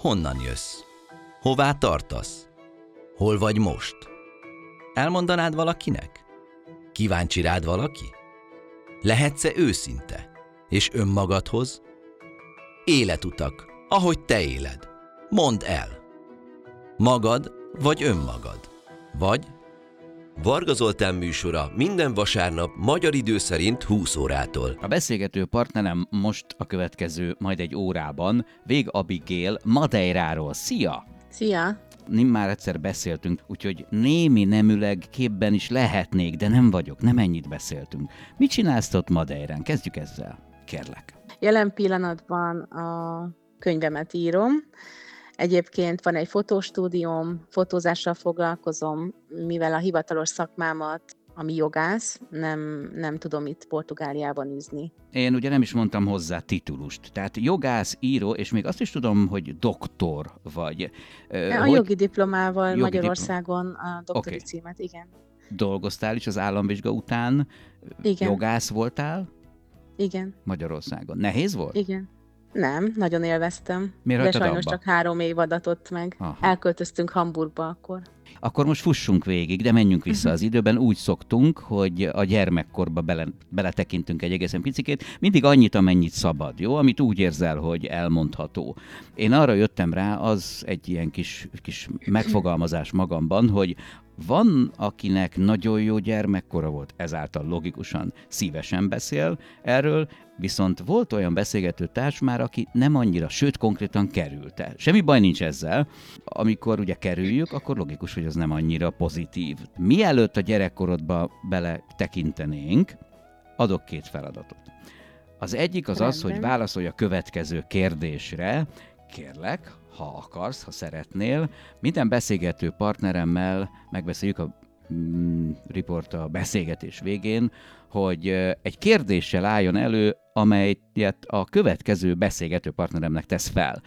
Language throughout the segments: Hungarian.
Honnan jössz? Hová tartasz? Hol vagy most? Elmondanád valakinek? Kíváncsi rád valaki? Lehetsz-e őszinte? És önmagadhoz? Életutak, ahogy te éled. Mondd el. Magad vagy önmagad? Vagy Varga Zoltán műsora minden vasárnap magyar idő szerint 20 órától. A beszélgető partnerem most a következő, majd egy órában, Vég Abigail Madeiráról. Szia! Szia! Már egyszer beszéltünk, úgyhogy némi nemüleg képben is lehetnék, de nem vagyok, nem ennyit beszéltünk. Mit csinálsz ott Madeirán? Kezdjük ezzel, kérlek. Jelen pillanatban a könyvemet írom. Egyébként van egy fotostúdióm, fotózással foglalkozom, mivel a hivatalos szakmámat, ami jogász, nem, nem tudom itt Portugáliában űzni. Én ugye nem is mondtam hozzá titulust. Tehát jogász, író, és még azt is tudom, hogy doktor vagy. A hogy jogi diplomával Jogi Magyarországon a doktori Oké. címet, igen. dolgoztál is az államvizsga után, Igen. jogász voltál Igen, Magyarországon. Nehéz volt? igen. Nem, nagyon élveztem. Miért de sajnos abba? csak három év adatott meg. Aha. Elköltöztünk Hamburgba akkor. Akkor most fussunk végig, de menjünk vissza az időben. Úgy szoktunk, hogy a gyermekkorba bele, beletekintünk egy egészen picikét, mindig annyit, amennyit szabad, jó? Amit úgy érzel, hogy elmondható. Én arra jöttem rá, az egy ilyen kis, kis megfogalmazás magamban, hogy van, akinek nagyon jó gyermekkora volt, ezáltal logikusan szívesen beszél erről, viszont volt olyan beszélgető társ már, aki nem annyira, sőt konkrétan került el. Semmi baj nincs ezzel. Amikor ugye kerüljük, akkor logikus, hogy az nem annyira pozitív. Mielőtt a gyerekkorodba bele tekintenénk, adok két feladatot. Az egyik az az, hogy Rendben. válaszolj a következő kérdésre. Kérlek, ha akarsz, ha szeretnél, minden beszélgető partneremmel megbeszéljük a mm, riport a beszélgetés végén, hogy egy kérdéssel álljon elő, amelyet a következő beszélgető partneremnek tesz fel.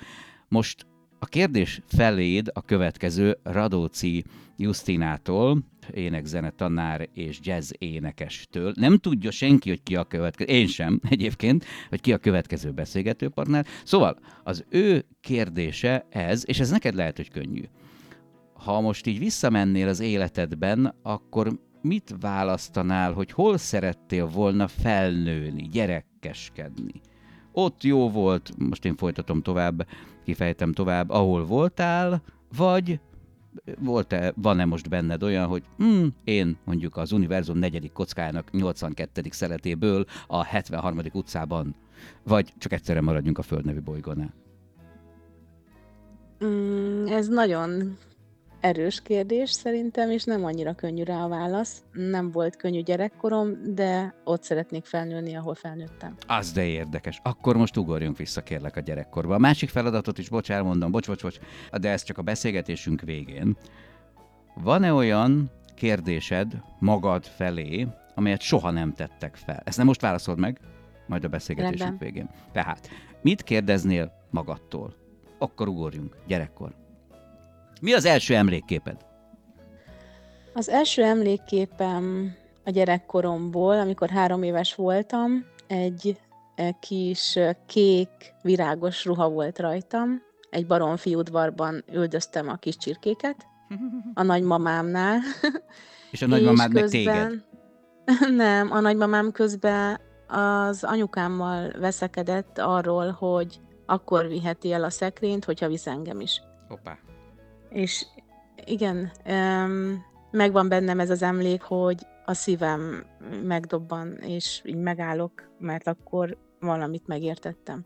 Most a kérdés feléd a következő Radóci Justinától, énekzene tanár és jazz énekestől. Nem tudja senki, hogy ki a következő, én sem egyébként, hogy ki a következő beszélgető partner. Szóval az ő kérdése ez, és ez neked lehet, hogy könnyű. Ha most így visszamennél az életedben, akkor mit választanál, hogy hol szerettél volna felnőni, gyerekeskedni? Ott jó volt, most én folytatom tovább, kifejtem tovább, ahol voltál, vagy volt-e, van-e most benned olyan, hogy hm, én mondjuk az univerzum negyedik kockájának 82. szeletéből a 73. utcában, vagy csak egyszerre maradjunk a Föld nevű bolygónál? Mm, ez nagyon erős kérdés szerintem, és nem annyira könnyű rá a válasz. Nem volt könnyű gyerekkorom, de ott szeretnék felnőni, ahol felnőttem. Az de érdekes. Akkor most ugorjunk vissza kérlek a gyerekkorba. A másik feladatot is, bocs, elmondom, bocs, bocs, bocs, de ez csak a beszélgetésünk végén. Van-e olyan kérdésed magad felé, amelyet soha nem tettek fel? Ezt nem most válaszold meg, majd a beszélgetésünk Rendben. végén. Tehát, mit kérdeznél magadtól? Akkor ugorjunk, gyerekkor. Mi az első emlékképed? Az első emlékképem a gyerekkoromból, amikor három éves voltam, egy eh, kis eh, kék, virágos ruha volt rajtam. Egy baromfi udvarban üldöztem a kis csirkéket, a nagymamámnál. És a nagymamád meg közben- téged. Nem, a nagymamám közben az anyukámmal veszekedett arról, hogy akkor viheti el a szekrényt, hogyha visz engem is. Hoppá. És igen, em, megvan bennem ez az emlék, hogy a szívem megdobban, és így megállok, mert akkor valamit megértettem.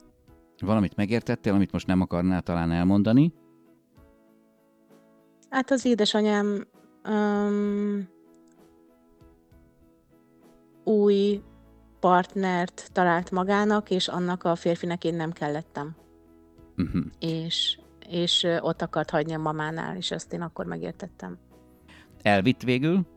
Valamit megértettél, amit most nem akarnál talán elmondani? Hát az édesanyám um, új partnert talált magának, és annak a férfinek én nem kellettem. Uh-huh. És, és ott akart hagyni a mamánál, és ezt én akkor megértettem. Elvitt végül?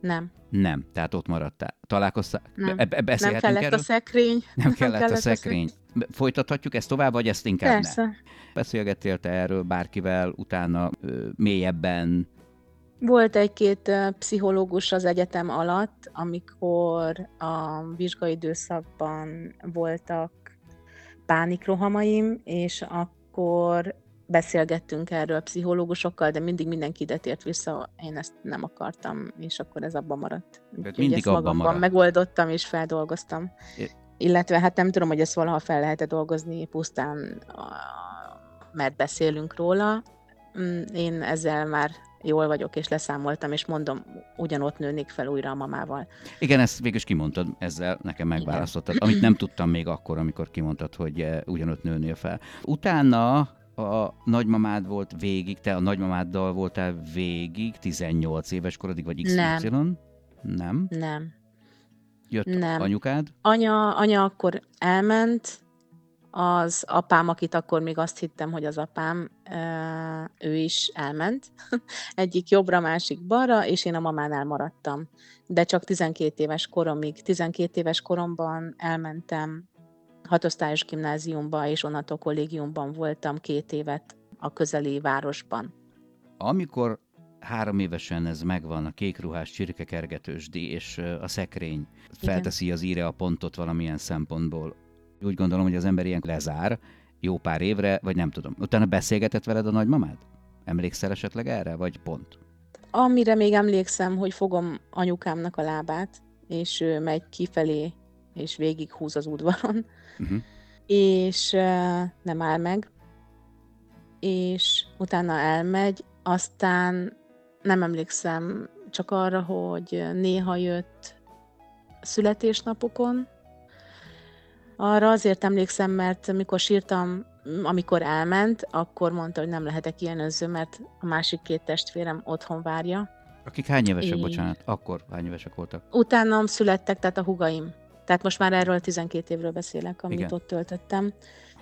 Nem, Nem, tehát ott maradtál. Találkoztál? Nem. Be- nem kellett erről? a szekrény. Nem kellett a kellett a szekrény. Folytathatjuk ezt tovább, vagy ezt inkább ne? Persze. Beszélgettél te erről bárkivel utána ö, mélyebben? Volt egy-két pszichológus az egyetem alatt, amikor a vizsgai időszakban voltak pánikrohamaim, és akkor beszélgettünk erről pszichológusokkal, de mindig mindenki ide tért vissza, én ezt nem akartam, és akkor ez abban maradt. Úgyhogy mindig ezt abban magamban maradt. megoldottam és feldolgoztam. É- Illetve hát nem tudom, hogy ezt valaha fel lehet dolgozni, pusztán mert beszélünk róla. Mm, Én ezzel már jól vagyok, és leszámoltam, és mondom, ugyanott nőnék fel újra a mamával. Igen, ezt végül is kimondtad, ezzel nekem megválasztottad, amit nem tudtam még akkor, amikor kimondtad, hogy eh, ugyanott nőnél fel. Utána a nagymamád volt végig, te a nagymamáddal voltál végig, 18 éves korodig, vagy XY? Nem. Nem? Nem. Jött Nem. anyukád? Anya, anya akkor elment, az apám, akit akkor még azt hittem, hogy az apám, ő is elment. Egyik jobbra, másik balra, és én a mamánál maradtam. De csak 12 éves koromig. 12 éves koromban elmentem hatosztályos gimnáziumba, és onnantól kollégiumban voltam két évet a közeli városban. Amikor három évesen ez megvan, a kékruhás csirkekergetősdi és a szekrény felteszi az íre a pontot valamilyen szempontból, úgy gondolom, hogy az ember ilyen lezár jó pár évre, vagy nem tudom. Utána beszélgetett veled a nagymamád? Emlékszel esetleg erre, vagy pont? Amire még emlékszem, hogy fogom anyukámnak a lábát, és ő megy kifelé, és végig húz az udvaron, Uh-huh. és ö, nem áll meg, és utána elmegy, aztán nem emlékszem csak arra, hogy néha jött születésnapokon. Arra azért emlékszem, mert mikor sírtam, amikor elment, akkor mondta, hogy nem lehetek ilyen önző, mert a másik két testvérem otthon várja. Akik hány évesek, Én- bocsánat? Akkor hány évesek voltak? Utánam születtek, tehát a hugaim. Tehát most már erről 12 évről beszélek, amit Igen. ott töltöttem.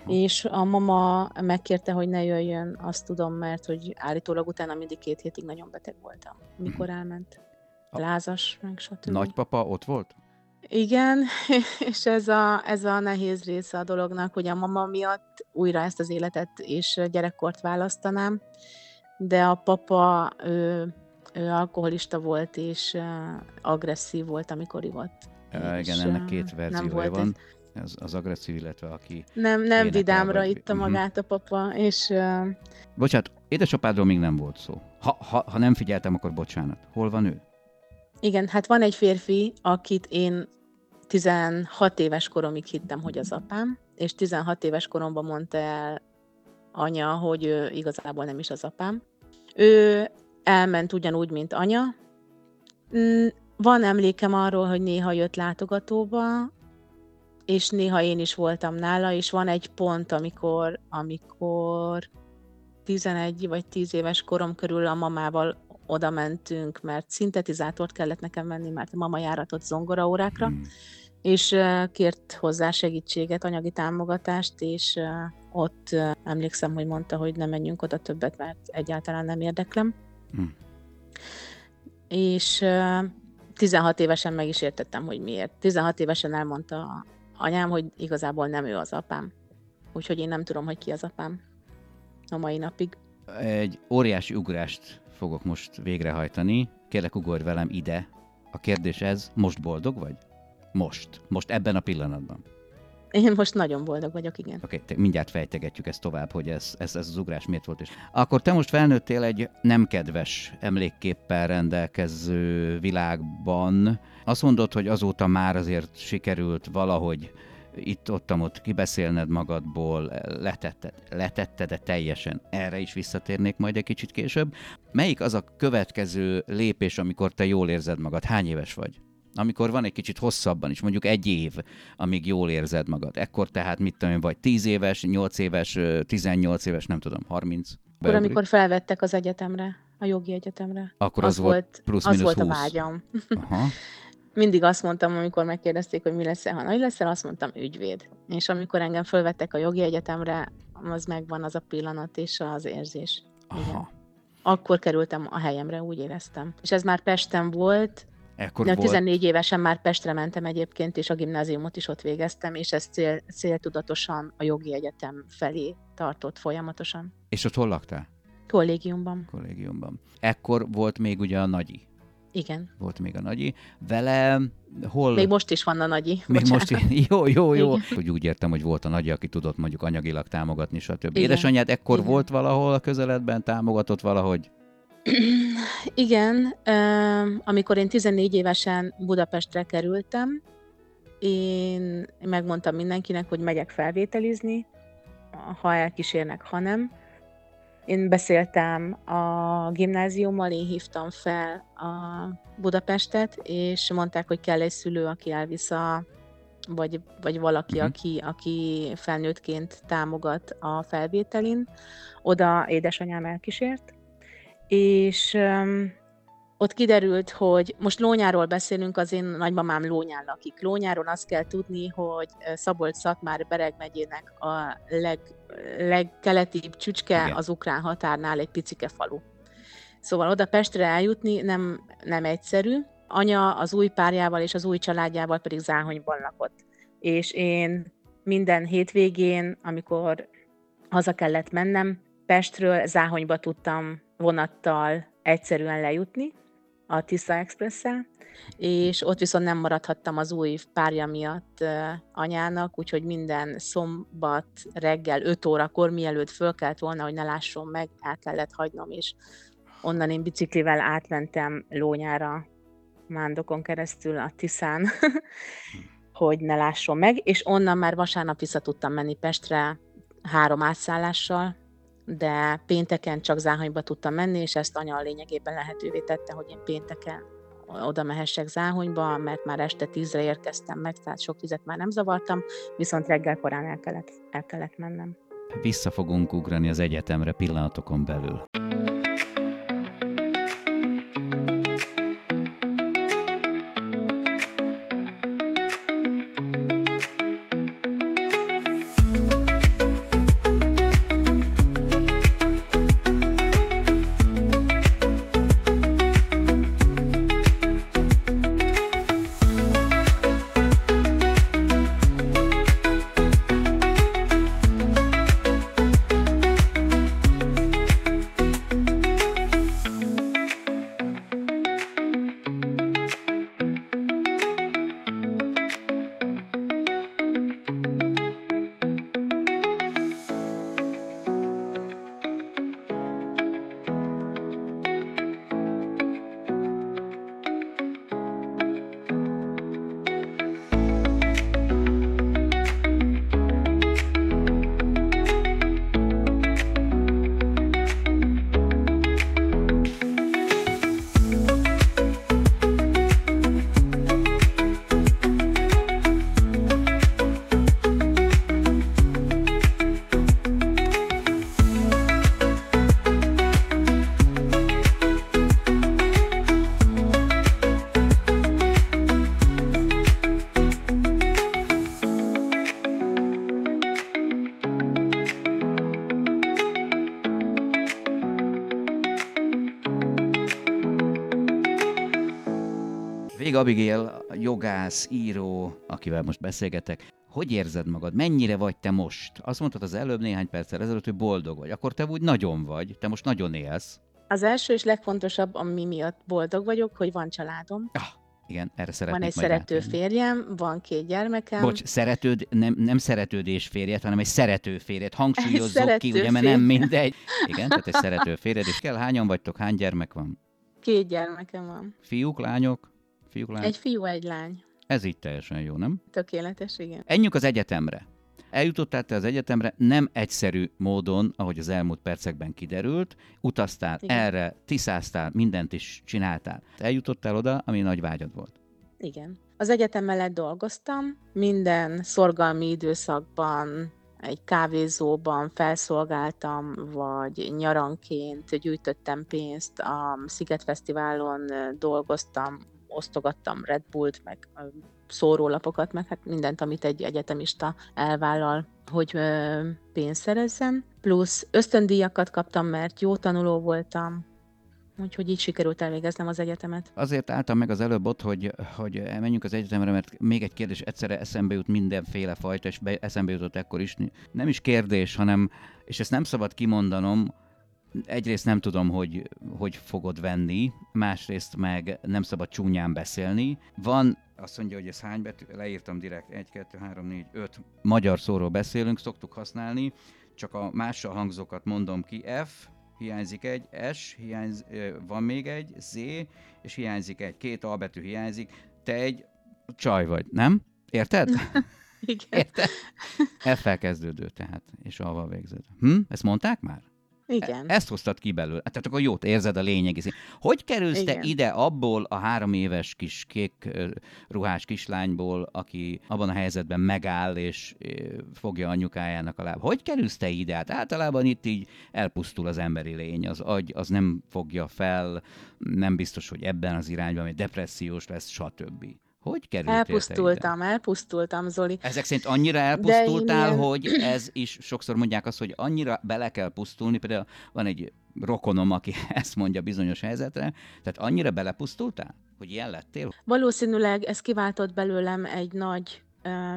És a mama megkérte, hogy ne jöjjön, azt tudom, mert hogy állítólag utána mindig két hétig nagyon beteg voltam, mikor elment. A- Lázas, meg stb. Nagypapa ott volt? Igen, és ez a, ez a nehéz része a dolognak, hogy a mama miatt újra ezt az életet és gyerekkort választanám, de a papa, ő, ő alkoholista volt, és agresszív volt, amikor ivott. Uh, igen, ennek két verziója van. Ez az agresszív, illetve aki... Nem, nem vidámra vagy- itta Mhm. magát a papa, és uh, Bocsánat, édesapádról még nem volt szó. Ha, ha, ha nem figyeltem, akkor bocsánat. Hol van ő? igen, hát van egy férfi, akit én 16 éves koromig hittem, hogy az apám, és 16 éves koromban mondta el anya, hogy ő igazából nem is az apám. Ő elment ugyanúgy, mint anya. Van emlékem arról, hogy néha jött látogatóba, és néha én is voltam nála, és van egy pont, amikor, amikor 11 vagy 10 éves korom körül a mamával oda mentünk, mert szintetizátort kellett nekem venni, mert a mama járatott zongoraórákra, Hmm. és kért hozzá segítséget, anyagi támogatást, és ott emlékszem, hogy mondta, hogy ne menjünk oda többet, mert egyáltalán nem érdeklem. Hm. És 16 évesen meg is értettem, hogy miért. 16 évesen elmondta anyám, hogy igazából nem ő az apám. Úgyhogy én nem tudom, hogy ki az apám a mai napig. Egy óriási ugrást fogok most végrehajtani. Kérlek, ugorj velem ide. A kérdés ez, most boldog vagy? Most. Most ebben a pillanatban. Én most nagyon boldog vagyok, igen. Oké, okay, mindjárt fejtegetjük ezt tovább, hogy ez, ez, ez az ugrás miért volt. És akkor te most felnőttél egy nem kedves emlékképpel rendelkező világban. Azt mondod, hogy azóta már azért sikerült valahogy itt-ottam ott kibeszélned magadból, letetted, letetted -e teljesen? Erre is visszatérnék majd egy kicsit később. Melyik az a következő lépés, amikor te jól érzed magad? Hány éves vagy? Amikor van egy kicsit hosszabban is, mondjuk egy év, amíg jól érzed magad. Ekkor tehát mit tudom én, vagy 10 éves, 8 éves, ö, 18 éves, nem tudom, 30. Akkor, amikor felvettek az egyetemre, a jogi egyetemre. Akkor az, volt plusz az volt a 20. vágyam. Aha. Mindig azt mondtam, amikor megkérdezték, hogy mi lesz ha nagy leszel, azt mondtam ügyvéd. És amikor engem fölvettek a jogi egyetemre, az megvan az a pillanat és az érzés. Igen. Aha. Akkor kerültem a helyemre, úgy éreztem. És ez már Pesten volt, Ekkor de volt, 14 évesen már Pestre mentem egyébként, és a gimnáziumot is ott végeztem, és ez cél, céltudatosan a jogi egyetem felé tartott folyamatosan. és ott hol laktál? Kollégiumban. Kollégiumban. Ekkor volt még ugye a nagyi. Igen. Volt még a nagyi. Vele hol... Még most is van a nagyi. Még bocsánat. most is. Jó, jó, jó. Igen. Úgy, úgy értem, hogy volt a nagyi, aki tudott mondjuk anyagilag támogatni, stb. Igen. Édesanyád ekkor Igen. volt valahol a közeledben, támogatott valahogy? Igen, amikor én 14 évesen Budapestre kerültem, én megmondtam mindenkinek, hogy megyek felvételizni, ha elkísérnek, ha nem. Én beszéltem a gimnáziummal, én hívtam fel a Budapestet, és mondták, hogy kell egy szülő, aki elvisz a, vagy, vagy valaki, Mhm. aki, aki felnőttként támogat a felvételin. Oda édesanyám elkísért, és öm, ott kiderült, hogy most Lónyáról beszélünk, az én nagymamám Lónyán lakik. Lónyáron azt kell tudni, hogy Szabolcs-Szatmár Bereg megyének a leg, legkeletibb csücske Igen. az ukrán határnál egy picike falu. Szóval oda Pestre eljutni nem, nem egyszerű. Anya az új párjával és az új családjával pedig Záhonyban lakott. És én minden hétvégén, amikor haza kellett mennem, Pestről Záhonyba tudtam vonattal egyszerűen lejutni, a Tisza express és ott viszont nem maradhattam az új párja miatt anyának, úgyhogy minden szombat reggel 5 órakor, mielőtt fölkelt volna, hogy ne lásson meg, el kellett hagynom, és onnan én biciklivel átmentem Lónyára, Mándokon keresztül a Tiszán, hogy ne lásson meg, és onnan már vasárnap vissza tudtam menni Pestre három átszállással, de pénteken csak Záhonyba tudtam menni, és ezt anya lényegében lehetővé tette, hogy én pénteken oda mehessek Záhonyba, mert már este tízre érkeztem meg, tehát sok tizet már nem zavartam, viszont reggel korán el kellett, el kellett mennem. Vissza fogunk ugrani az egyetemre pillanatokon belül. Vég Abigail, jogász, író, akivel most beszélgetek. Hogy érzed magad? Mennyire vagy te most? Azt mondtad az előbb néhány perccel ezelőtt, hogy boldog vagy. Akkor te úgy nagyon vagy, te most nagyon élsz. Az első és legfontosabb, ami miatt boldog vagyok, hogy van családom, Ah, igen, erre szeretnék van egy szerető rátérni. férjem, van két gyermekem. Bocs, szeretőd, nem, nem szeretődés férjet, hanem egy szerető férjet. Hangsúlyozzuk szerető ki, ugye, mert nem mindegy. Igen, tehát egy szerető férjed, és kell, hányan vagytok, hány gyermek van? Két gyermekem van. Fiúk, lányok? Fiúk, lányok? Egy fiú, egy lány. Ez így teljesen jó, nem? Tökéletes, igen. Enjünk az egyetemre. Eljutottál te az egyetemre nem egyszerű módon, ahogy az elmúlt percekben kiderült. Utaztál Igen. erre, tiszáztál, mindent is csináltál. Eljutottál oda, ami nagy vágyad volt. Igen. Az egyetem mellett dolgoztam, minden szorgalmi időszakban egy kávézóban felszolgáltam, vagy nyaranként gyűjtöttem pénzt, a Sziget Fesztiválon ö, dolgoztam, osztogattam Red Bullt, meg szórólapokat, meg hát mindent, amit egy egyetemista elvállal, hogy ö, pénzt szerezzen. Plusz ösztöndíjakat kaptam, mert jó tanuló voltam, úgyhogy így sikerült elvégeznem az egyetemet. Azért álltam meg az előbb ott, hogy, hogy menjünk az egyetemre, mert még egy kérdés egyszerre eszembe jut mindenféle fajta, és be, eszembe jutott ekkor is. Nem is kérdés, hanem, és ezt nem szabad kimondanom, egyrészt nem tudom, hogy hogy fogod venni, másrészt meg nem szabad csúnyán beszélni. Van azt mondja, hogy ez hány betű, leírtam direkt, 1, 2, 3, 4, 5 magyar szóról beszélünk, szoktuk használni, csak a mással hangzókat mondom ki, F, hiányzik egy, S, hiányz, van még egy, Z, és hiányzik egy, két A betű hiányzik, te egy csaj vagy, nem? Érted? Igen. Érted? F-fel kezdődő tehát, és A-val végződő. Hm? Ezt mondták már? Igen. E- ezt hoztad ki belőle. Tehát akkor jót érzed a lényeg. Hogy kerülsz Igen. te ide abból a három éves kis kék ruhás kislányból, aki abban a helyzetben megáll és fogja anyukájának a láb? Hogy kerülsz te ide? Hát általában itt így elpusztul az emberi lény, az agy az nem fogja fel, nem biztos, hogy ebben az irányban, hogy depressziós lesz, stb. Hogy kerültél te ide? Elpusztultam, elpusztultam, Zoli. Ezek szerint annyira elpusztultál, ilyen- hogy ez is sokszor mondják azt, hogy annyira bele kell pusztulni, például van egy rokonom, aki ezt mondja bizonyos helyzetre, tehát annyira belepusztultál, hogy ilyen lettél? Valószínűleg ez kiváltott belőlem egy nagy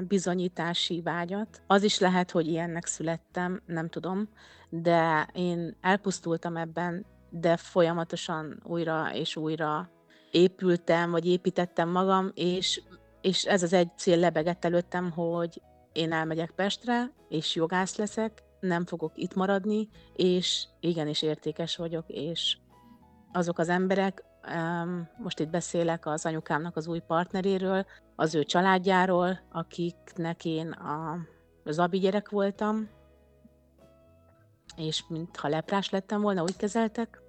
bizonyítási vágyat. Az is lehet, hogy ilyennek születtem, nem tudom, de én elpusztultam ebben, de folyamatosan újra és újra épültem, vagy építettem magam, és, és ez az egy cél lebegett előttem, hogy én elmegyek Pestre, és jogász leszek, nem fogok itt maradni, és igenis értékes vagyok, és azok az emberek, em, most itt beszélek az anyukámnak az új partneréről, az ő családjáról, akiknek én a Zabi gyerek voltam, és mintha leprás lettem volna, úgy kezeltek.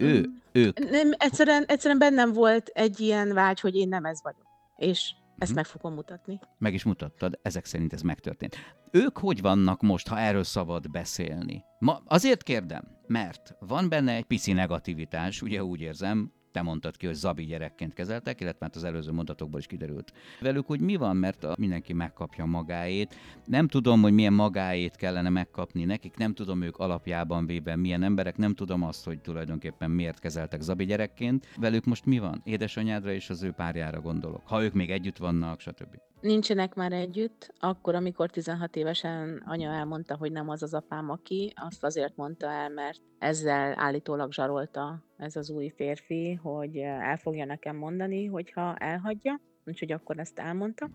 Ő, ők. Nem, egyszerűen, egyszerűen bennem volt egy ilyen vágy, hogy én nem ez vagyok. És ezt Mhm. meg fogom mutatni. Meg is mutattad, ezek szerint ez megtörtént. Ők hogy vannak most, ha erről szabad beszélni? Ma azért kérdem, mert van benne egy pici negativitás, ugye úgy érzem, te mondtad ki, hogy Zabi gyerekként kezeltek, illetve hát az előző mondatokból is kiderült. Velük úgy mi van, mert a, mindenki megkapja magáét. Nem tudom, hogy milyen magáét kellene megkapni nekik, nem tudom ők alapjában véve milyen emberek, nem tudom azt, hogy tulajdonképpen miért kezeltek Zabi gyerekként. Velük most mi van? Édesanyádra és az ő párjára gondolok. Ha ők még együtt vannak, stb. Nincsenek már együtt, akkor, amikor 16 évesen anya elmondta, hogy nem az az apám, aki, azt azért mondta el, mert ezzel állítólag zsarolta ez az új férfi, hogy el fogja nekem mondani, hogyha elhagyja, úgyhogy akkor ezt elmondta.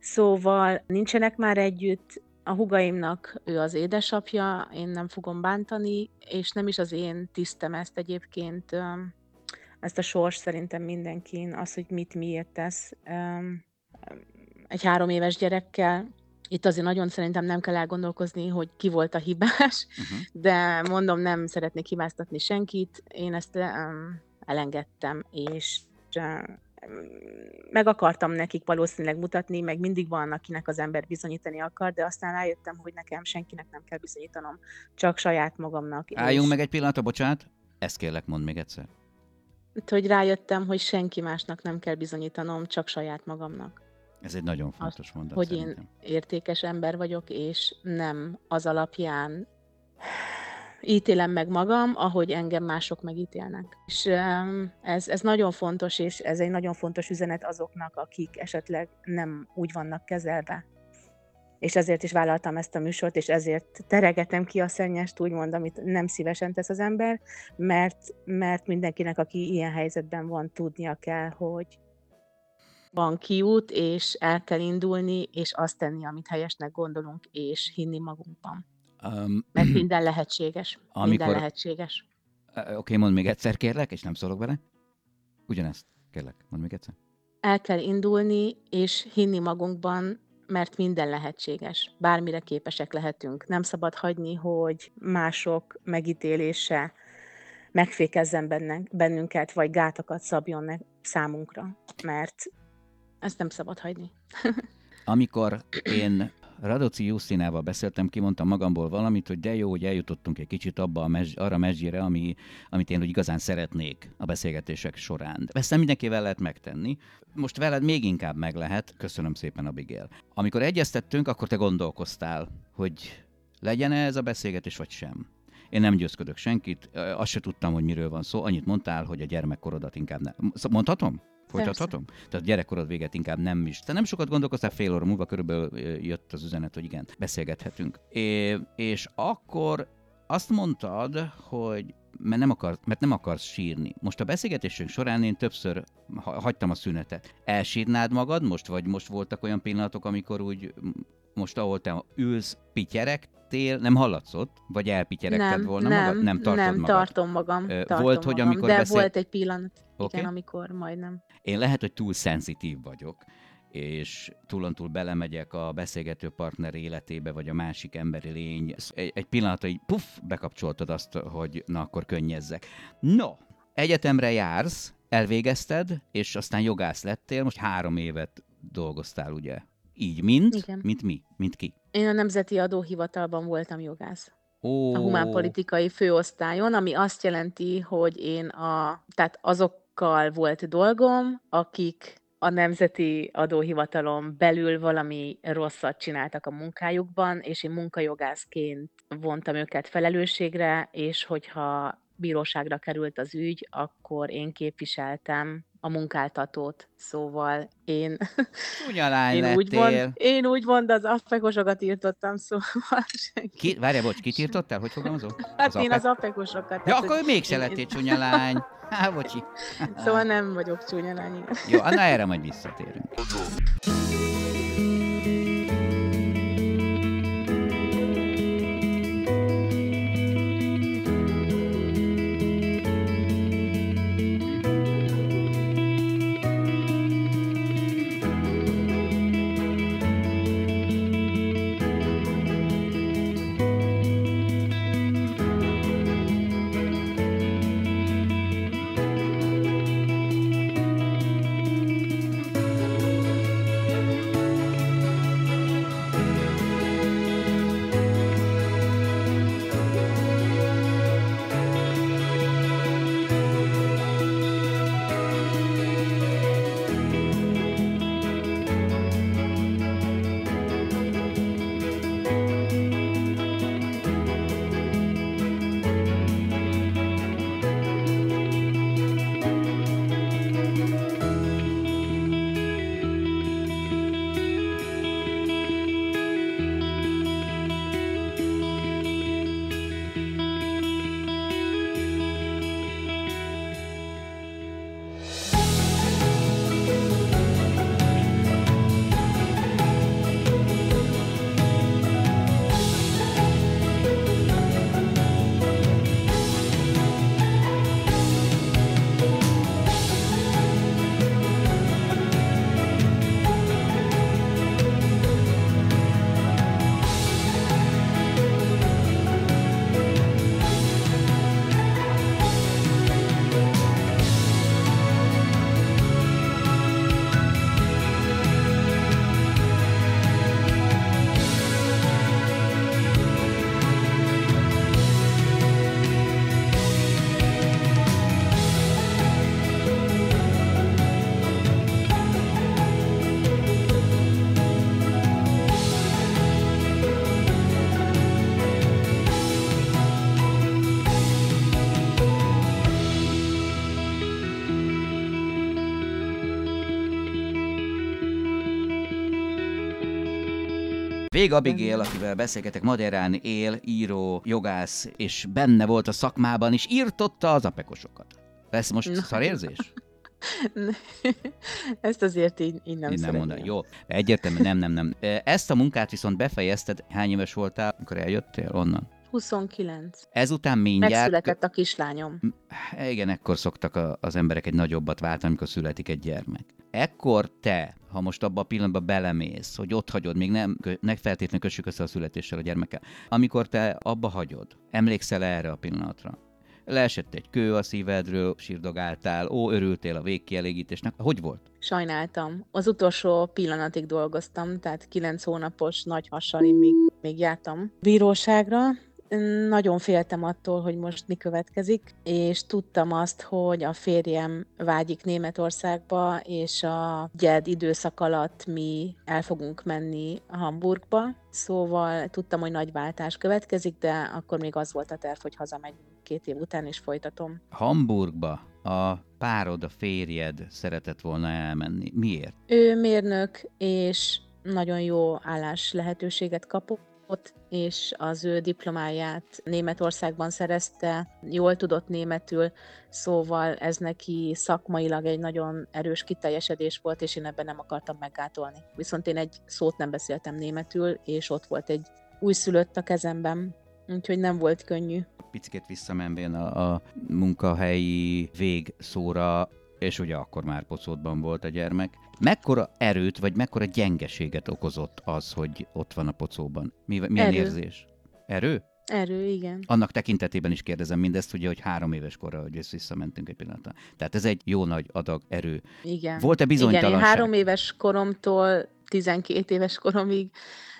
Szóval nincsenek már együtt, a hugaimnak ő az édesapja, én nem fogom bántani, és nem is az én tisztem ezt egyébként, ezt a sors szerintem mindenkin, az, hogy mit miért tesz. Egy három éves gyerekkel, itt azért nagyon szerintem nem kell elgondolkozni, hogy ki volt a hibás, Uh-huh. de mondom, nem szeretnék hibáztatni senkit, én ezt um, elengedtem, és um, meg akartam nekik valószínűleg mutatni, meg mindig van, akinek az ember bizonyítani akar, de aztán rájöttem, hogy nekem senkinek nem kell bizonyítanom, csak saját magamnak. Álljunk és meg egy pillanatra, bocsánat. Ezt kérlek, mondd még egyszer. hogy rájöttem, hogy senki másnak nem kell bizonyítanom, csak saját magamnak. Ez egy nagyon fontos mondat hogy szerintem. én értékes ember vagyok, és nem az alapján ítélem meg magam, ahogy engem mások megítélnek. És ez, ez nagyon fontos, és ez egy nagyon fontos üzenet azoknak, akik esetleg nem úgy vannak kezelve. És ezért is vállaltam ezt a műsort, és ezért teregetem ki a szennyest, úgymond, amit nem szívesen tesz az ember, mert, mert mindenkinek, aki ilyen helyzetben van, tudnia kell, hogy van kiút, és el kell indulni, és azt tenni, amit helyesnek gondolunk, és hinni magunkban. Um, Mert minden lehetséges. Amikor... Minden lehetséges. Oké, okay, mondd még egyszer, kérlek, és nem szólok bele. Ugyanezt, kérlek, mondd még egyszer. El kell indulni, és hinni magunkban, mert minden lehetséges. Bármire képesek lehetünk. Nem szabad hagyni, hogy mások megítélése megfékezzen bennünk, bennünket, vagy gátakat szabjon ne- számunkra. Mert ezt nem szabad hagyni. Amikor én Radoci Justinával beszéltem, kimondtam magamból valamit, hogy de jó, hogy eljutottunk egy kicsit abba a mezs, arra a mezsgyire, ami, amit én úgy igazán szeretnék a beszélgetések során. Ezt nem mindenkivel lehet megtenni. Most veled még inkább meg lehet. Köszönöm szépen, Abigail. Amikor egyeztettünk, akkor te gondolkoztál, hogy legyen -e ez a beszélgetés, vagy sem. Én nem győzködök senkit, azt se tudtam, hogy miről van szó. Annyit mondtál, hogy a gyermekkorodat inkább nem. Mondhatom? Folytathatom? Tehát gyerekkorod véget inkább nem is. Te nem sokat gondolkoztál, fél óra múlva körülbelül jött az üzenet, hogy igen, beszélgethetünk. É, és akkor azt mondtad, hogy mert nem, akar, mert nem akarsz sírni. Most a beszélgetésünk során én többször hagytam a szünetet. Elsírnád magad most, vagy most voltak olyan pillanatok, amikor úgy most ahol te ülsz, pityeregtél, nem hallatszott? Vagy elpityeregted Nem, volna nem, magad? Nem tartod nem, magad? tartom magam. Tartom volt, hogy magam, amikor De beszél- volt egy pillanat, Oké. igen, amikor majdnem. Én lehet, hogy túl szenzitív vagyok, és túlontúl belemegyek a beszélgető partner életébe, vagy a másik emberi lény. Egy, egy pillanatra így puff, bekapcsoltad azt, hogy na akkor könnyezzek. No, egyetemre jársz, elvégezted, és aztán jogász lettél, most három évet dolgoztál, ugye? Így, mint? Igen. Mint mi? Mint ki? Én a Nemzeti Adóhivatalban voltam jogász. Ó, a humánpolitikai főosztályon, ami azt jelenti, hogy én a, tehát azokkal volt dolgom, akik a Nemzeti Adóhivatalon belül valami rosszat csináltak a munkájukban, és én munkajogászként vontam őket felelősségre, és hogyha bíróságra került az ügy, akkor én képviseltem a munkáltatót. Szóval én, Csúnya lány én, lettél. úgymond, én úgymond az affekosokat írtottam, szóval senki. Ki, várjál, bocs, kit írtottál? Hogy fogalmazol? Hát én ape- az apekosokat. Ja, akkor mégse én- lettél csúnya lány. Há, bocsi. Szóval nem vagyok csúnya lány. igen. Jó, na erre majd visszatérünk. Vég Abigail, akivel beszélgetek, Maderán él, író, jogász, és benne volt a szakmában, és írtotta az apekosokat. Lesz most Na. szarérzés? Ezt azért így, így nem nem mondani. Jó, egyértelműen nem, nem, nem. Ezt a munkát viszont befejezted, hány éves voltál, amikor eljöttél onnan? 29. Ezután mindjárt... Megszületett a kislányom. Igen, ekkor szoktak a, az emberek egy nagyobbat váltani, amikor születik egy gyermek. Ekkor te, ha most abba a pillanatban belemész, hogy ott hagyod, még nem, ne feltétlenül kössük össze a születéssel a gyermekkel, amikor te abba hagyod, emlékszel erre a pillanatra? Leesett egy kő a szívedről, sírdogáltál, ó, örültél a végkielégítésnek. Hogy volt? Sajnáltam. Az utolsó pillanatig dolgoztam, tehát 9 hónapos nagy még, még jártam bíróságra. Nagyon féltem attól, hogy most mi következik, és tudtam azt, hogy a férjem vágyik Németországba, és a gyed időszak alatt mi el fogunk menni Hamburgba, szóval tudtam, hogy nagy váltás következik, de akkor még az volt a terv, hogy hazamegyünk két év után, és folytatom. Hamburgba a párod, a férjed szeretett volna elmenni. Miért? Ő mérnök, és nagyon jó állás lehetőséget kapott, ott, és az ő diplomáját Németországban szerezte, jól tudott németül, szóval ez neki szakmailag egy nagyon erős kiteljesedés volt, és én ebben nem akartam meggátolni. Viszont én egy szót nem beszéltem németül, és ott volt egy újszülött a kezemben, úgyhogy nem volt könnyű. Picit visszamenvén a, a munkahelyi végszóra, és ugye akkor már pocótban volt a gyermek. Mekkora erőt, vagy mekkora gyengeséget okozott az, hogy ott van a pocóban? Mi, milyen Erő. érzés? Erő? Erő, igen. Annak tekintetében is kérdezem mindezt, ugye, hogy három éves korra, hogy ezt visszamentünk egy pillanatra. Tehát ez egy jó nagy adag erő. Igen. Volt-e Igen, bizonytalanság? én három éves koromtól 12 éves koromig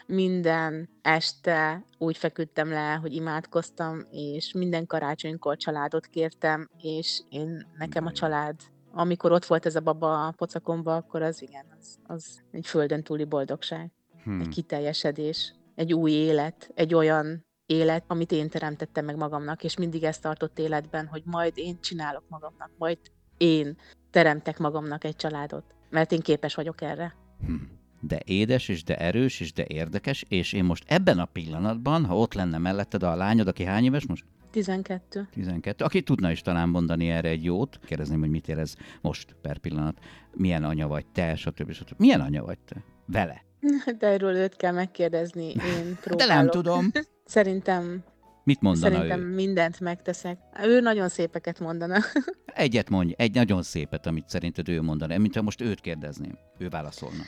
minden este úgy feküdtem le, hogy imádkoztam, és minden karácsonykor családot kértem, és én nekem a család, amikor ott volt ez a baba a pocakomba, akkor az igen, az, az egy földön túli boldogság, Hmm. egy kiteljesedés, egy új élet, egy olyan élet, amit én teremtettem meg magamnak, és mindig ezt tartott életben, hogy majd én csinálok magamnak, majd én teremtek magamnak egy családot, mert én képes vagyok erre. Hm. De édes, és de erős, és de érdekes, és én most ebben a pillanatban, ha ott lenne melletted a lányod, aki hány éves most? 12. 12. Aki tudna is talán mondani erre egy jót, kérdezném, hogy mit érez most per pillanat. Milyen anya vagy te, stb. stb. Milyen anya vagy te? Vele. De erről őt kell megkérdezni, én próbálok. De nem tudom. Szerintem, Mit mondana szerintem ő? mindent megteszek. Ő nagyon szépeket mondana. Egyet mondj, egy nagyon szépet, amit szerinted ő mondana, mint ha most őt kérdezném. Ő válaszolna.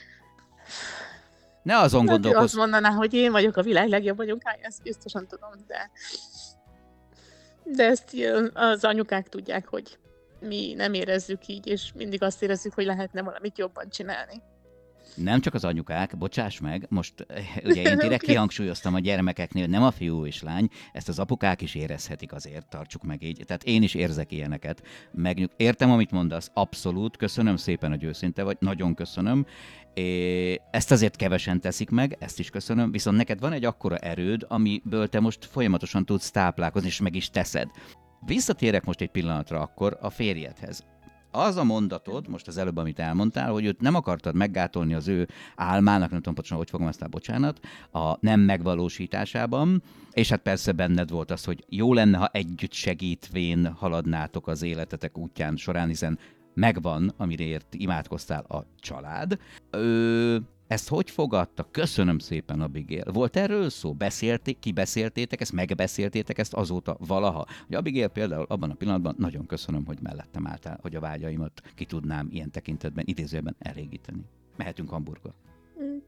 Ne azon Hát ő azt gondolkozz. mondaná, hogy én vagyok a világ legjobb anyukája, ezt biztosan tudom, de... De ezt az anyukák tudják, hogy mi nem érezzük így, és mindig azt érezzük, hogy lehetne valamit jobban csinálni. Nem csak az anyukák, bocsáss meg, most eh, ugye én direkt Oké. kihangsúlyoztam a gyermekeknél, nem a fiú és lány, ezt az apukák is érezhetik azért, tartsuk meg így. Tehát én is érzek ilyeneket. Megnyug... Értem, amit mondasz, abszolút, köszönöm szépen, hogy őszinte vagy, nagyon köszönöm. É, ezt azért kevesen teszik meg, ezt is köszönöm, viszont neked van egy akkora erőd, amiből te most folyamatosan tudsz táplálkozni, és meg is teszed. Visszatérek most egy pillanatra akkor a férjedhez. Az a mondatod, most az előbb, amit elmondtál, hogy őt nem akartad meggátolni az ő álmának, nem tudom pontosan, hogy fogom ezt el, bocsánat, a nem megvalósításában, és hát persze benned volt az, hogy jó lenne, ha együtt segítvén haladnátok az életetek útján során, hiszen megvan, amiért imádkoztál a család. Ö, ezt hogy fogadta? Köszönöm szépen, Abigail. Volt erről szó? Beszélték, kibeszéltétek ezt, megbeszéltétek ezt azóta valaha? Hogy Abigail például abban a pillanatban nagyon köszönöm, hogy mellettem álltál, hogy a vágyaimat ki tudnám ilyen tekintetben, idézőben elégíteni. Mehetünk Hamburgba.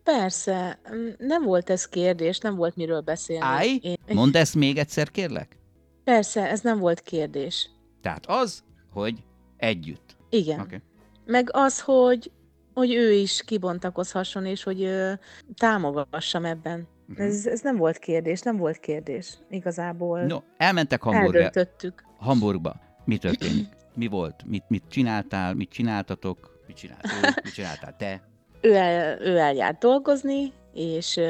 Persze, mm, nem volt ez kérdés, nem volt miről beszélni. Állj! Én... Mondd ezt még egyszer, kérlek. Persze, ez nem volt kérdés. Tehát az, hogy együtt. Igen. Okay. Meg az, hogy, hogy ő is kibontakozhasson, és hogy ö, támogassam ebben. Mhm. Ez, ez nem volt kérdés, nem volt kérdés. Igazából No, elmentek Hamburgba. eldöntöttük. Hamburgba. Mi történik? Mi volt? Mit, mit csináltál? Mit csináltatok? Mit csinált ő? Mit csináltál te? Ő, el, ő eljárt dolgozni, és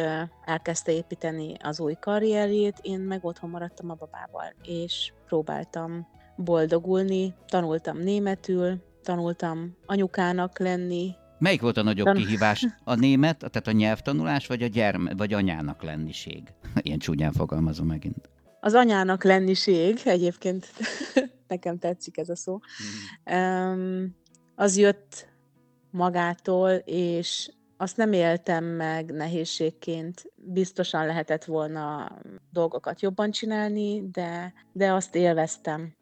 elkezdte építeni az új karrierjét, én meg otthon maradtam a babával, és próbáltam boldogulni, tanultam németül, tanultam anyukának lenni, Melyik volt a nagyobb Tan- kihívás? A német, tehát a nyelvtanulás, vagy a gyerme, vagy anyának lenniség? Ilyen csúnyán fogalmazom megint. Az anyának lenniség, egyébként nekem tetszik ez a szó, um, az jött magától, és azt nem éltem meg nehézségként. Biztosan lehetett volna dolgokat jobban csinálni, de, de azt élveztem.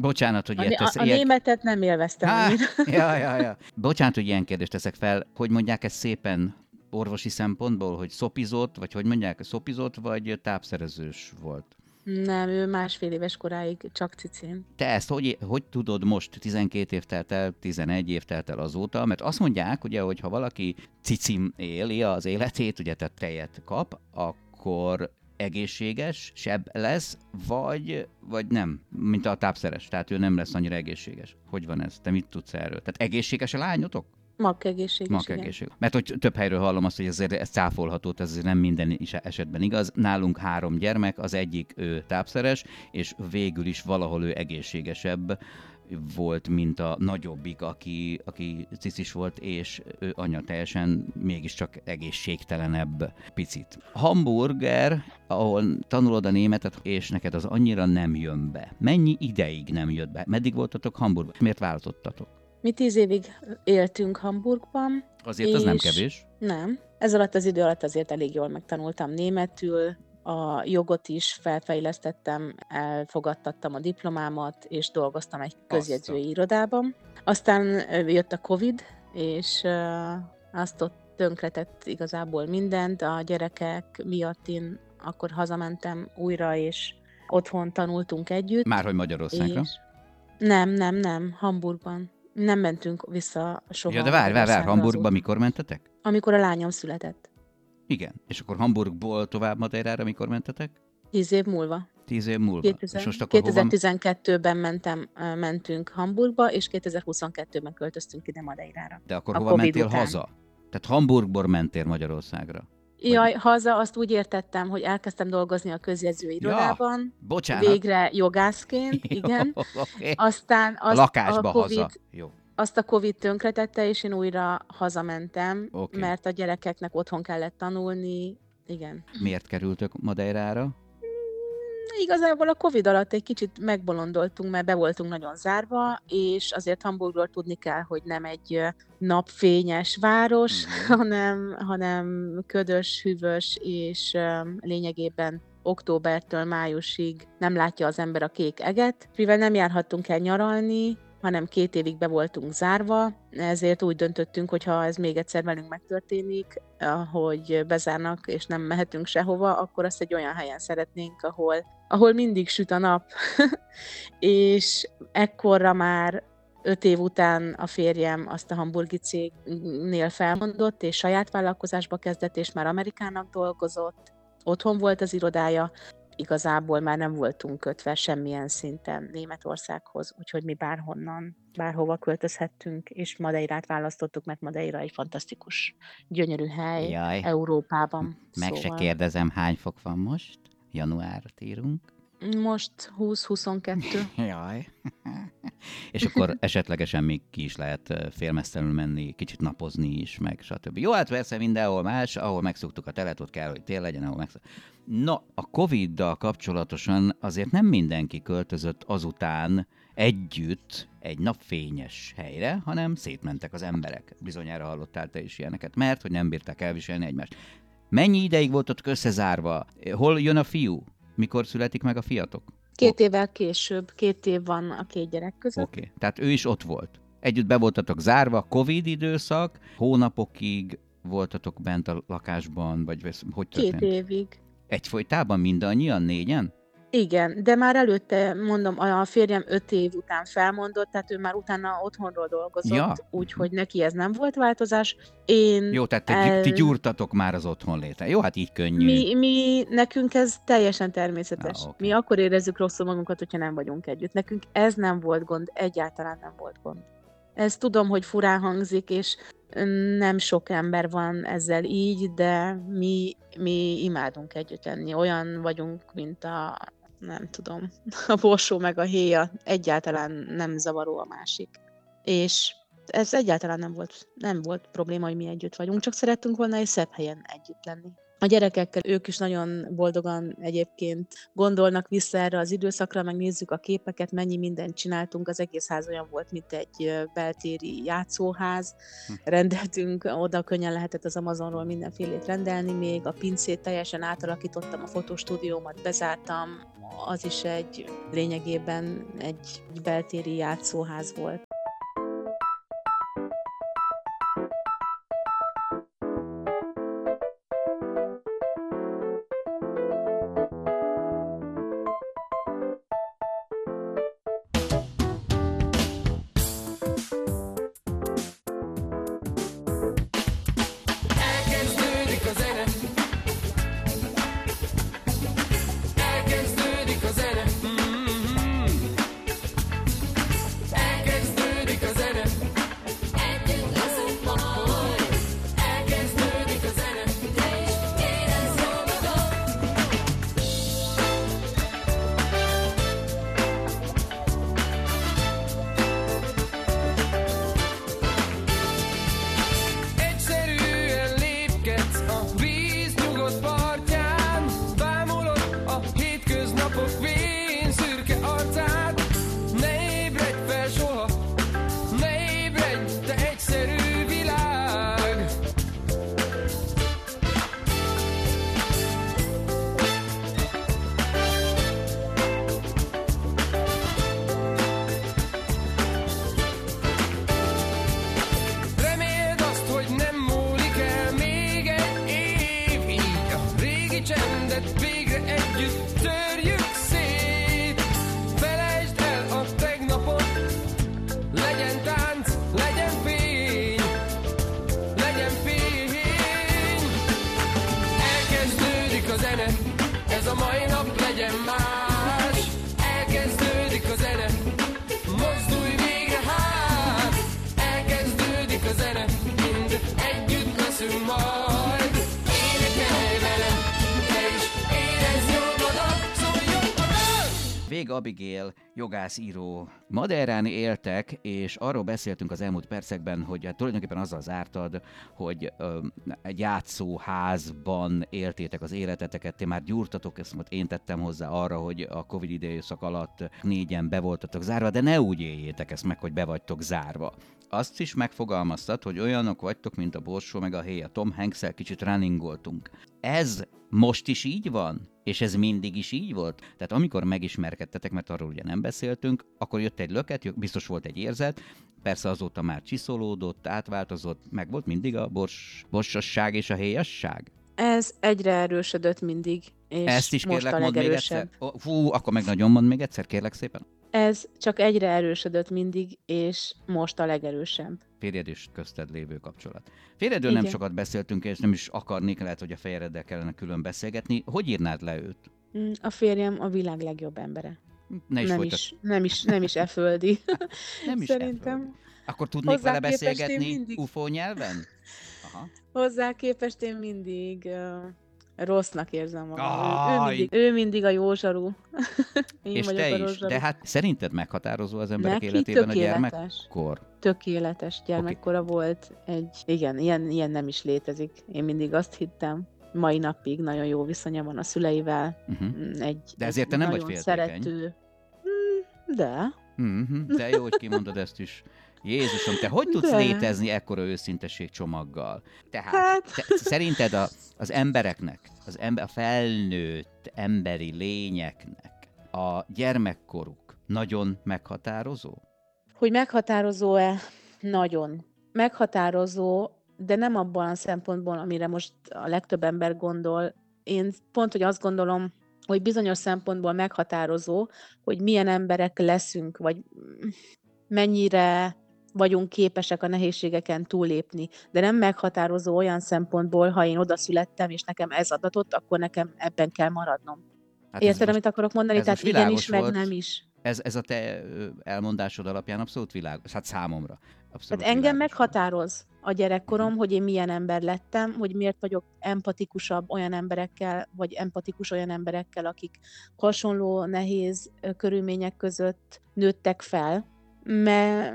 Bocsánat, hogy A, ilyet a, tesz, a ilyet... németet nem élveztem Há, ja, ja, ja. Bocsánat, hogy ilyen kérdést teszek fel. Hogy mondják ezt szépen orvosi szempontból, hogy szopizott, vagy hogy mondják, szopizott, vagy tápszerezős volt? Nem, ő másfél éves koráig csak cicén. Te ezt hogy, hogy tudod most, 12 év telt el, 11 év telt el azóta, mert azt mondják, ugye, hogy ha valaki cicim éli az életét, ugye, tehát tejet kap, akkor egészséges, sebb lesz, vagy, vagy nem, mint a tápszeres, tehát ő nem lesz annyira egészséges. Hogy van ez? Te mit tudsz erről? Tehát egészséges a lányotok? Mag egészséges, igen. egészség. Mert hogy több helyről hallom azt, hogy ezért ez cáfolható, ez azért nem minden is esetben igaz. Nálunk három gyermek, az egyik ő tápszeres, és végül is valahol ő egészségesebb, volt, mint a nagyobbik, aki, aki cicis volt, és ő anya teljesen mégiscsak egészségtelenebb picit. Hamburger, ahol tanulod a németet, és neked az annyira nem jön be. Mennyi ideig nem jött be? Meddig voltatok Hamburgban? Miért váltottatok? Mi tíz évig éltünk Hamburgban. Azért az nem kevés. Nem. Ez alatt az idő alatt azért elég jól megtanultam németül, a jogot is felfejlesztettem, elfogadtattam a diplomámat, és dolgoztam egy közjegyzői irodában. Aztán jött a Covid, és azt ott tönkretett igazából mindent. A gyerekek miatt én akkor hazamentem újra, és otthon tanultunk együtt. Már hogy Magyarországra? És... Nem, nem, nem, Hamburgban. Nem mentünk vissza soha. Ja, de várj, várj, várj, Hamburgba mikor mentetek? Amikor a lányom született. Igen. És akkor Hamburgból tovább Madeirára mikor mentetek? Tíz év múlva. Tíz év múlva. 2000, és most akkor 2012-ben mentem, mentünk Hamburgba, és 2022-ben költöztünk ide Madeirára. De akkor a hova COVID mentél után. haza? Tehát Hamburgból mentél Magyarországra? Jaj, haza azt úgy értettem, hogy elkezdtem dolgozni a közjegyző irodában. Ja, bocsánat. Végre jogászként, igen. Jó, okay. Aztán azt a lakásba a COVID, haza. Jó. Azt a Covid tönkretette, és én újra hazamentem, okay. mert a gyerekeknek otthon kellett tanulni. Igen. Miért kerültök Madeirára? Igazából a Covid alatt egy kicsit megbolondoltunk, mert be voltunk nagyon zárva, és azért Hamburgról tudni kell, hogy nem egy napfényes város, uh-huh. hanem, hanem ködös, hűvös, és lényegében októbertől májusig nem látja az ember a kék eget, mivel nem járhattunk el nyaralni, hanem két évig be voltunk zárva, ezért úgy döntöttünk, hogy ha ez még egyszer velünk megtörténik, hogy bezárnak és nem mehetünk sehova, akkor azt egy olyan helyen szeretnénk, ahol, ahol mindig süt a nap. és ekkorra már öt év után a férjem azt a hamburgi cégnél felmondott, és saját vállalkozásba kezdett, és már Amerikának dolgozott, otthon volt az irodája, igazából már nem voltunk kötve semmilyen szinten Németországhoz, úgyhogy mi bárhonnan, bárhova költözhettünk, és Madeirát választottuk, mert Madeira egy fantasztikus, gyönyörű hely Jaj. Európában. Meg szóval... se kérdezem, hány fok van most? Januárt írunk. Most 20-22. Jaj. és akkor esetlegesen még ki is lehet félmesztelenül menni, kicsit napozni is, meg stb. Jó, hát persze mindenhol más, ahol megszoktuk a telet, ott kell, hogy tél legyen, ahol megszoktuk. No, a Covid-dal kapcsolatosan azért nem mindenki költözött azután együtt egy napfényes helyre, hanem szétmentek az emberek. Bizonyára hallottál te is ilyeneket, mert hogy nem bírták elviselni egymást. Mennyi ideig voltatok összezárva? Hol jön a fiú? Mikor születik meg a fiatok? Két évvel később, két év van a két gyerek között. Oké, okay. tehát ő is ott volt. Együtt be voltatok zárva, Covid időszak, hónapokig voltatok bent a lakásban, vagy hogy történt? Két évig. Egyfolytában mindannyian, négyen? Igen, de már előtte, mondom, a férjem öt év után felmondott, tehát ő már utána otthonról dolgozott, ja. úgyhogy neki ez nem volt változás. Én Jó, tehát el... ti gyúrtatok már az otthon léte. Jó, hát így könnyű. Mi, mi nekünk ez teljesen természetes. Ah, okay. Mi akkor érezzük rosszul magunkat, hogyha nem vagyunk együtt. Nekünk ez nem volt gond, egyáltalán nem volt gond. Ez tudom, hogy furán hangzik, és nem sok ember van ezzel így, de mi, mi imádunk együtt lenni. Olyan vagyunk, mint a nem tudom, a borsó meg a héja egyáltalán nem zavaró a másik. És ez egyáltalán nem volt, nem volt probléma, hogy mi együtt vagyunk, csak szerettünk volna egy szebb helyen együtt lenni. A gyerekekkel ők is nagyon boldogan egyébként gondolnak vissza erre az időszakra, meg nézzük a képeket, mennyi mindent csináltunk, az egész ház olyan volt, mint egy beltéri játszóház. Hm. Rendeltünk, oda könnyen lehetett az Amazonról mindenfélét rendelni még, a pincét teljesen átalakítottam, a fotostúdiómat bezártam, az is egy lényegében egy beltéri játszóház volt. Abigail, jogászíró. Madeirán éltek, és arról beszéltünk az elmúlt percekben, hogy hát tulajdonképpen azzal zártad, hogy ö, egy játszóházban éltétek az életeteket, ti már gyúrtatok, ezt most én tettem hozzá arra, hogy a Covid időszak alatt négyen be voltatok zárva, de ne úgy éljétek ezt meg, hogy be vagytok zárva. Azt is megfogalmaztad, hogy olyanok vagytok, mint a Borsó meg a Héja. Tom hanks kicsit runningoltunk. Ez most is így van? És ez mindig is így volt? Tehát amikor megismerkedtetek, mert arról ugye nem beszéltünk, akkor jött egy löket, biztos volt egy érzet, persze azóta már csiszolódott, átváltozott, meg volt mindig a bors, borsosság és a héjasság? Ez egyre erősödött mindig, és Ezt is most kérlek, a mondd még legerősebb. egyszer. Fú, akkor meg nagyon mond még egyszer, kérlek szépen. Ez csak egyre erősödött mindig, és most a legerősebb. férjed és közted lévő kapcsolat. Férjedről nem sokat beszéltünk, és nem is akarnék, lehet, hogy a fejereddel kellene külön beszélgetni. Hogy írnád le őt? Mm, A férjem a világ legjobb embere. Ne is nem, folytat. is, nem, is, nem is e földi. Nem is Szerintem. elföldi. Akkor tudnék Hozzá vele beszélgetni mindig- UFO nyelven? Aha. Hozzá képest én mindig uh, rossznak érzem magam. Ő, ő, mindig, ő mindig a jó zsarú. én és te a is. De hát szerinted meghatározó az emberek Neki életében a tökéletes. gyermekkor? Tökéletes gyermekkora volt. Egy, igen, ilyen, ilyen nem is létezik. Én mindig azt hittem. Mai napig nagyon jó viszonya van a szüleivel. Uh-huh. Egy, De ezért te nem vagy féltékeny. Szerető. Mm, De. Uh-huh. De jó, hogy kimondod ezt is. Jézusom, te hogy tudsz De. létezni ekkora őszintesség csomaggal? Tehát, Hát. te, szerinted a, az embereknek, az ember, a felnőtt emberi lényeknek a gyermekkoruk nagyon meghatározó? Hogy meghatározó-e? Nagyon. Meghatározó, de nem abban a szempontból, amire most a legtöbb ember gondol. Én pont, hogy azt gondolom, hogy bizonyos szempontból meghatározó, hogy milyen emberek leszünk, vagy mennyire vagyunk képesek a nehézségeken túllépni. De nem meghatározó olyan szempontból, ha én oda születtem, és nekem ez adatott, akkor nekem ebben kell maradnom. Hát Érted, ez, amit akarok mondani? Tehát most igenis, meg volt. nem is. ez, ez a te elmondásod alapján abszolút világos. Hát számomra. Abszolút Tehát engem világos meghatároz a gyerekkorom, hogy én milyen ember lettem, hogy miért vagyok empatikusabb olyan emberekkel, vagy empatikus olyan emberekkel, akik hasonló nehéz körülmények között nőttek fel. Me-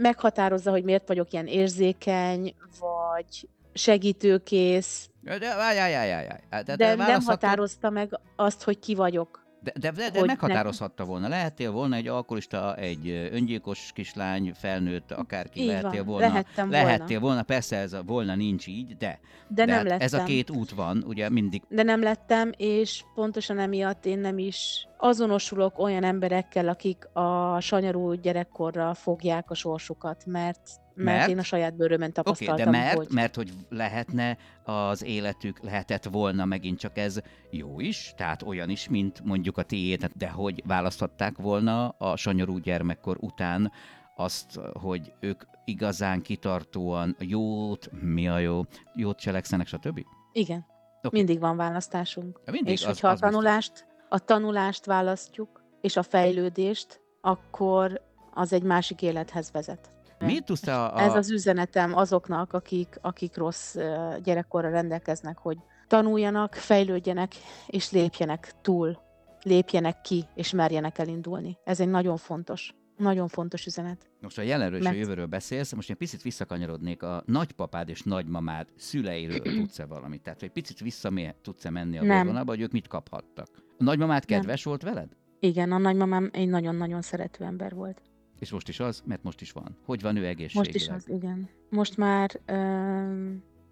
meghatározza, hogy miért vagyok ilyen érzékeny, vagy segítőkész, De, várj, várj, várj. Hát, de, de nem határozta meg azt, hogy ki vagyok. De, de, de, de meghatározhatta volna. Lehettél volna egy alkoholista, egy öngyilkos kislány, felnőtt, akárki Így lehettél van, volna. lehettem volna. lehettél volna. Persze ez a volna nincs így, de, De, nem hát lettem. ez a két út van, ugye mindig. de nem lettem, és pontosan emiatt én nem is azonosulok olyan emberekkel, akik a sanyarú gyerekkorra fogják a sorsukat, mert, mert, Mert? én a saját bőrömön Oké, tapasztaltam, de mert, hogy mert hogy lehetne az életük, lehetett volna megint csak ez jó is, tehát olyan is, mint mondjuk a tiéd, de hogy választhatták volna a sanyarú gyermekkor után azt, hogy ők igazán kitartóan jót, mi a jó, jót cselekszenek, stb. igen, Oké. mindig van választásunk. Mindig, és az- hogyha az a biztos. tanulást, a tanulást választjuk, és a fejlődést, akkor az egy másik élethez vezet. Miért tudsz a, a... Ez az üzenetem azoknak, akik, akik rossz gyerekkorra rendelkeznek, hogy tanuljanak, fejlődjenek, és lépjenek túl, lépjenek ki, és merjenek elindulni. Ez egy nagyon fontos, nagyon fontos üzenet. Most a jelenről és a Mert- jövőről beszélsz, most egy picit visszakanyarodnék a nagypapád és nagymamád szüleiről tudsz-e valamit? Tehát, hogy egy picit vissza tudsz-e menni a Nem. vérvonalba, hogy ők mit kaphattak? A nagymamád Nem. kedves volt veled? Igen, a nagymamám egy nagyon-nagyon szerető ember volt. És most is az, mert most is van. Hogy van ő egészségileg? Most is az, igen. Most már ö,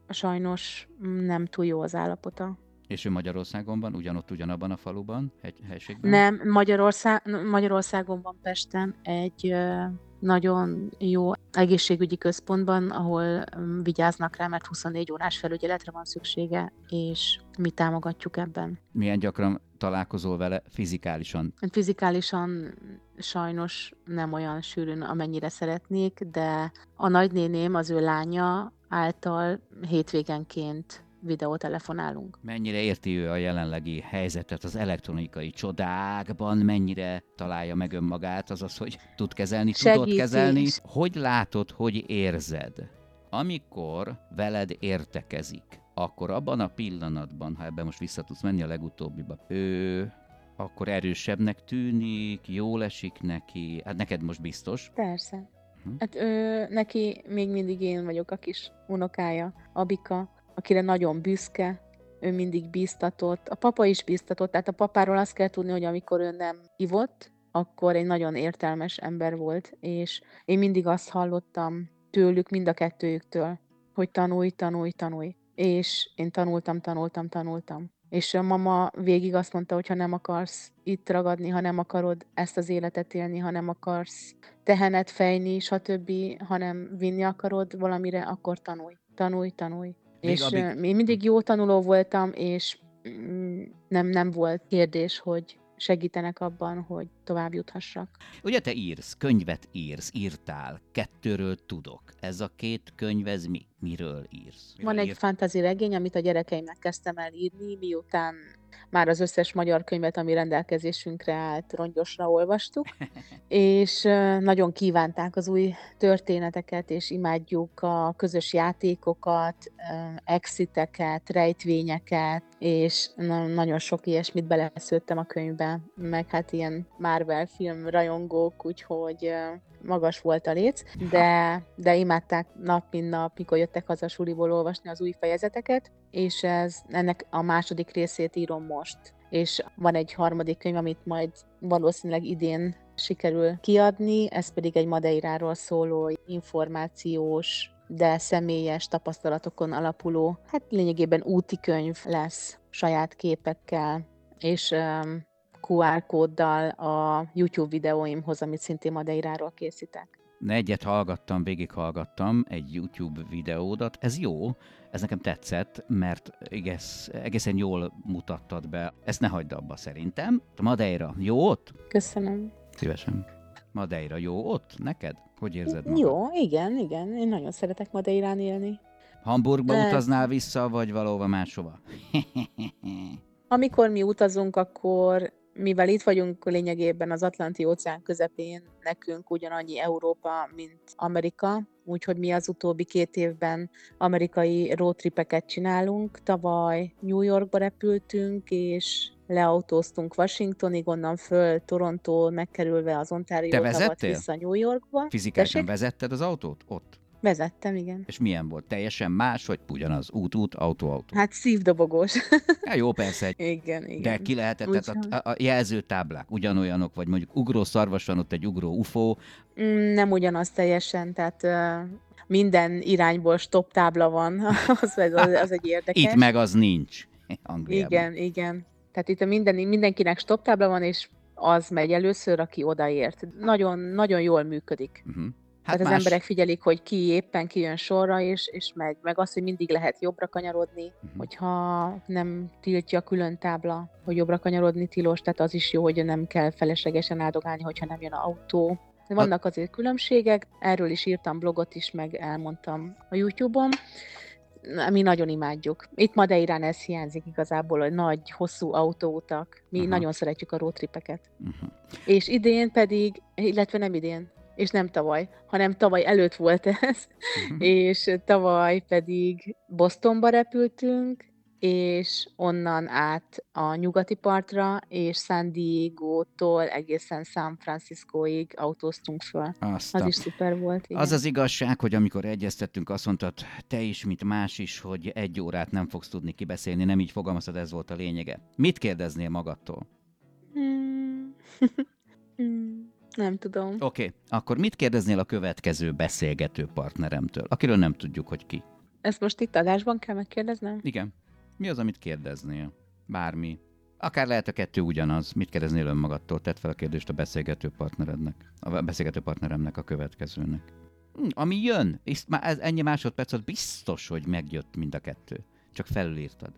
sajnos nem túl jó az állapota. És ő Magyarországon van, ugyanott, ugyanabban a faluban, egy helységben? Nem, Magyarország, Magyarországon van Pesten egy ö, nagyon jó egészségügyi központban, ahol vigyáznak rá, mert 24 órás felügyeletre van szüksége, és mi támogatjuk ebben. Milyen gyakran találkozol vele fizikálisan? Hát Fizikálisan sajnos nem olyan sűrűn, amennyire szeretnék, de a nagynéném, az ő lánya által hétvégenként videótelefonálunk. Mennyire érti ő a jelenlegi helyzetet az elektronikai csodákban, mennyire találja meg önmagát, azaz, hogy tud kezelni, tudod Segíti. kezelni? Hogy látod, hogy érzed? Amikor veled értekezik, akkor abban a pillanatban, ha ebben most vissza tudsz menni a legutóbbiba, ő akkor erősebbnek tűnik, jól esik neki, hát neked most biztos. Persze. Hm. Hát ő, neki még mindig én vagyok a kis unokája, Abika, akire nagyon büszke, ő mindig bíztatott. A papa is bíztatott, tehát a papáról azt kell tudni, hogy amikor ő nem ivott, akkor egy nagyon értelmes ember volt, és én mindig azt hallottam tőlük, mind a kettőjüktől, hogy tanulj, tanulj, tanulj. És én tanultam, tanultam, tanultam. És a mama végig azt mondta, hogy ha nem akarsz itt ragadni, ha nem akarod ezt az életet élni, ha nem akarsz tehenet fejni, stb., hanem vinni akarod valamire, akkor tanulj, tanulj, tanulj. Még és ö, én mindig jó tanuló voltam, és mm, nem, nem volt kérdés, hogy segítenek abban, hogy tovább juthassak. Ugye te írsz, könyvet írsz, írtál, kettőről tudok. Ez a két könyv, ez mi? Miről írsz? Miről Van egy írsz? fantasy regény, amit a gyerekeimnek kezdtem el írni, miután már az összes magyar könyvet, ami rendelkezésünkre állt, rongyosra olvastuk, és nagyon kívánták az új történeteket, és imádjuk a közös játékokat, exiteket, rejtvényeket, és na- nagyon sok ilyesmit beleszőttem a könyvbe, meg hát ilyen Marvel film rajongók, úgyhogy magas volt a léc, de, de imádták nap, mint nap, mikor jöttek haza suliból olvasni az új fejezeteket, és ez, ennek a második részét írom most. És van egy harmadik könyv, amit majd valószínűleg idén sikerül kiadni, ez pedig egy Madeiráról szóló információs, de személyes tapasztalatokon alapuló, hát lényegében úti könyv lesz saját képekkel, és um, QR kóddal a YouTube videóimhoz, amit szintén Madeiráról készítek. Egyet hallgattam, végighallgattam egy YouTube videódat. Ez jó, ez nekem tetszett, mert egész, egészen jól mutattad be. Ezt ne hagyd abba szerintem. Madeira, jó ott? Köszönöm. Szívesen. Madeira, jó ott neked? Hogy érzed magad? Jó, igen, igen. Én nagyon szeretek Madeirán élni. Hamburgba Persze. utaznál vissza, vagy valahova máshova? Amikor mi utazunk, akkor mivel itt vagyunk lényegében az Atlanti óceán közepén, nekünk ugyanannyi Európa, mint Amerika, úgyhogy mi az utóbbi két évben amerikai roadtripeket csinálunk. Tavaly New Yorkba repültünk, és leautóztunk Washingtonig, onnan föl Toronto, megkerülve az Ontario Te vezettél? vissza New Yorkba. Fizikálisan Tessék? vezetted az autót ott? Vezettem, igen. És milyen volt? Teljesen más, vagy ugyanaz? Út-út, autó-autó? Hát szívdobogós. Ja, jó, persze, igen, igen. De ki lehetett, tehát a, a jelzőtáblák ugyanolyanok, vagy mondjuk ugró szarvas van ott egy ugró UFO, Mm, Nem ugyanaz teljesen, tehát minden irányból stop tábla van, az, az, az egy érdekes. itt meg az nincs. Angliában. Igen, igen. Tehát itt a minden, mindenkinek stop tábla van, és az megy először, aki odaért. Nagyon, nagyon jól működik. Uh-huh. Hát Tehát az emberek figyelik, hogy ki éppen kijön sorra, és, és megy. Meg az, hogy mindig lehet jobbra kanyarodni, Mhm. hogyha nem tiltja a külön tábla, hogy jobbra kanyarodni tilos, tehát az is jó, hogy nem kell feleslegesen áldogálni, hogyha nem jön a autó. De Vannak azért különbségek, erről is írtam blogot is, meg elmondtam a YouTube-on. Mi nagyon imádjuk. Itt Madeirán ez hiányzik igazából, hogy nagy, hosszú autóutak. Mi Aha. nagyon szeretjük a roadtripeket. Uh-huh. És idén pedig, illetve nem idén, és nem tavaly, hanem tavaly előtt volt ez, Uh-huh. és tavaly pedig Bostonba repültünk, és onnan át a nyugati partra, és San Diego-tól egészen San Franciscoig autóztunk föl. Azt Az is szuper volt. Igen. Az az igazság, hogy amikor egyeztettünk, azt mondtad, te is, mint más is, hogy egy órát nem fogsz tudni kibeszélni, nem így fogalmaztad, ez volt a lényege. Mit kérdeznél magadtól? Hmm. Hmm. Nem tudom. Oké, okay. akkor mit kérdeznél a következő beszélgető partneremtől, akiről nem tudjuk, hogy ki? Ezt most itt adásban kell megkérdeznem? Igen. Mi az, amit kérdeznél? Bármi. Akár lehet a kettő ugyanaz. Mit kérdeznél önmagadtól? Tedd fel a kérdést a beszélgető partnerednek. A beszélgető partneremnek a következőnek. Hm, ami jön, és már ez ennyi másodperc biztos, hogy megjött mind a kettő. Csak felülírtad.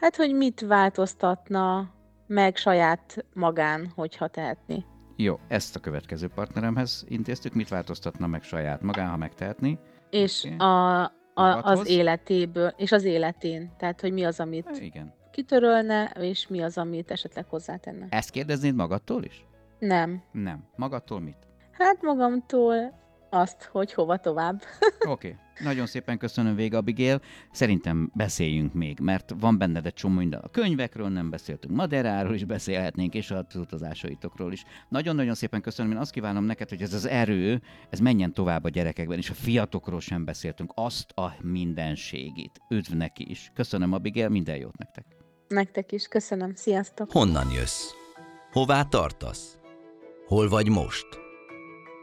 Hát, hogy mit változtatna meg saját magán, hogyha tehetné. Jó, ezt a következő partneremhez intéztük. Mit változtatna meg saját magán, ha megtehetni? És Oké. a, a, Magadhoz? az életéből, és az életén. Tehát, hogy mi az, amit Hát igen. kitörölne, és mi az, amit esetleg hozzátenne. Ezt kérdeznéd magadtól is? Nem. Nem. Magadtól mit? Hát magamtól azt, hogy hova tovább. Oké, okay. nagyon szépen köszönöm vége, Abigail. Szerintem beszéljünk még, mert van benned egy csomó minden. A könyvekről nem beszéltünk, Maderáról is beszélhetnénk, és az utazásaitokról is. Nagyon-nagyon szépen köszönöm, én azt kívánom neked, hogy ez az erő, ez menjen tovább a gyerekekben, és a fiatokról sem beszéltünk, azt a mindenségit. Üdv neki is. Köszönöm, Abigail, minden jót nektek. Nektek is. Köszönöm. Sziasztok! Honnan jössz? Hová tartasz? Hol vagy most?